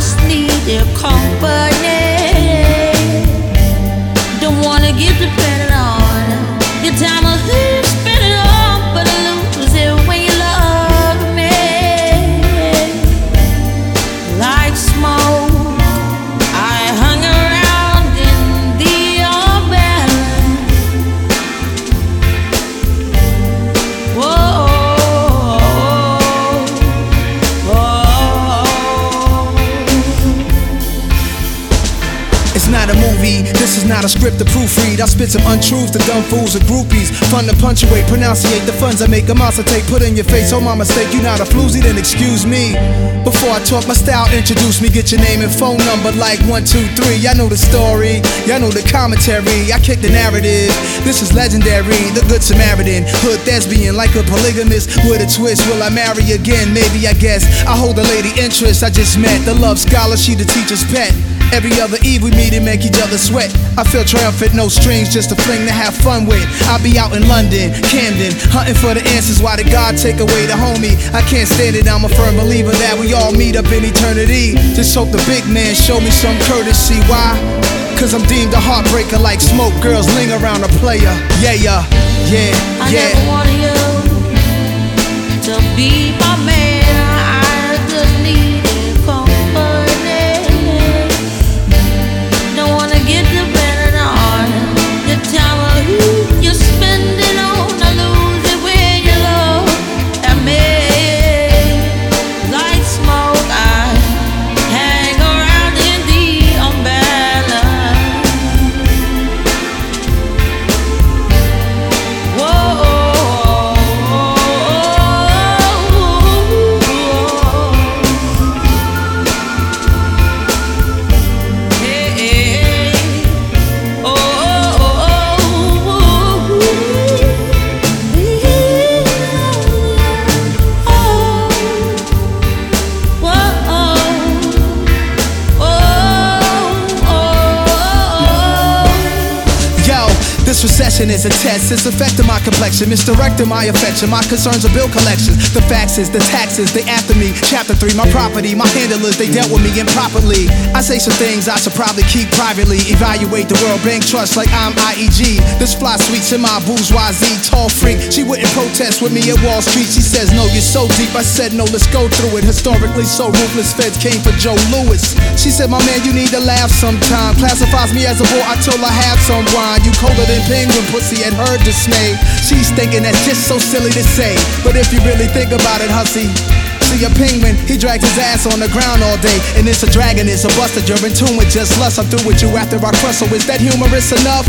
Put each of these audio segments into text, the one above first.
just need your company. Not a script to proofread. I spit some untruths to dumb fools and groupies. Fun to punctuate, pronunciate the funds I make a monster take. Put in your face, oh my mistake, you not a floozy, then excuse me. Before I talk, my style introduce me. Get your name and phone number like one, two, three. Y'all know the story, y'all know the commentary. I kick the narrative. This is legendary, the good Samaritan. Hood thespian, like a polygamist with a twist. Will I marry again? Maybe, I guess. I hold a lady interest I just met. The love scholar, she the teacher's pet. Every other eve we meet and make each other sweat. I feel triumphant, no strings, just a fling to have fun with. I'll be out in London, Camden, hunting for the answers. Why did God take away the homie? I can't stand it, I'm a firm believer that we all meet up in eternity. Just hope the big man show me some courtesy. Why? Cause I'm deemed a heartbreaker like smoke. Girls ling around a player. Yeah, yeah, yeah, yeah. I never wanted you to be my man. This recession is a test. It's affecting my complexion, misdirecting my affection. My concerns are bill collections. The faxes, the taxes, they after me. Chapter 3, my property, my handlers, they dealt with me improperly. I say some things I should probably keep privately. Evaluate the World Bank Trust like I'm IEG. This fly sweets in my bourgeoisie, tall freak. She wouldn't protest with me at Wall Street. She says, No, you're so deep. I said, No, let's go through it. Historically, so ruthless feds came for Joe Lewis. She said, My man, you need to laugh sometime. Classifies me as a boy, I told her have some wine. You colder than penguin pussy and her dismay. She's thinking that's just so silly to say. But if you really think about it, hussy. See a penguin, he drags his ass on the ground all day. And it's a dragon, it's a buster, you're in tune with just lust. I'm through with you after I crush, so is that humorous enough?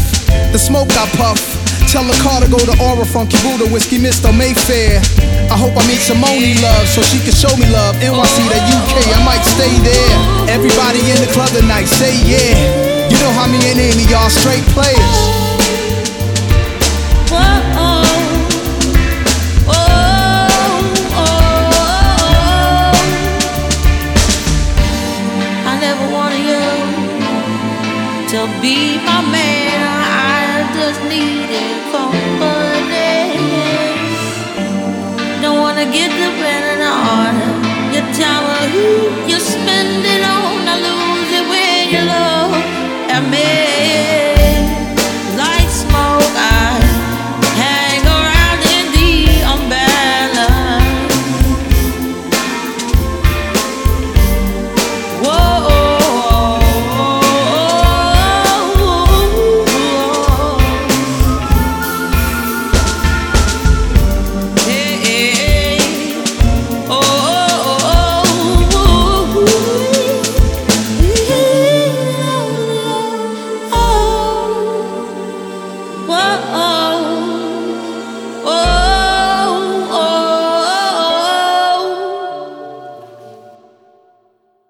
The smoke I puff. Tell the car to go to Aura Funky Buddha, Whisky Mist Mayfair. I hope I meet Simone Love so she can show me love. NYC to UK, I might stay there. Everybody in the club tonight, say yeah. You know how me and Amy are straight players. I never wanted you to be my man. You spend it on. I lose it when you at me.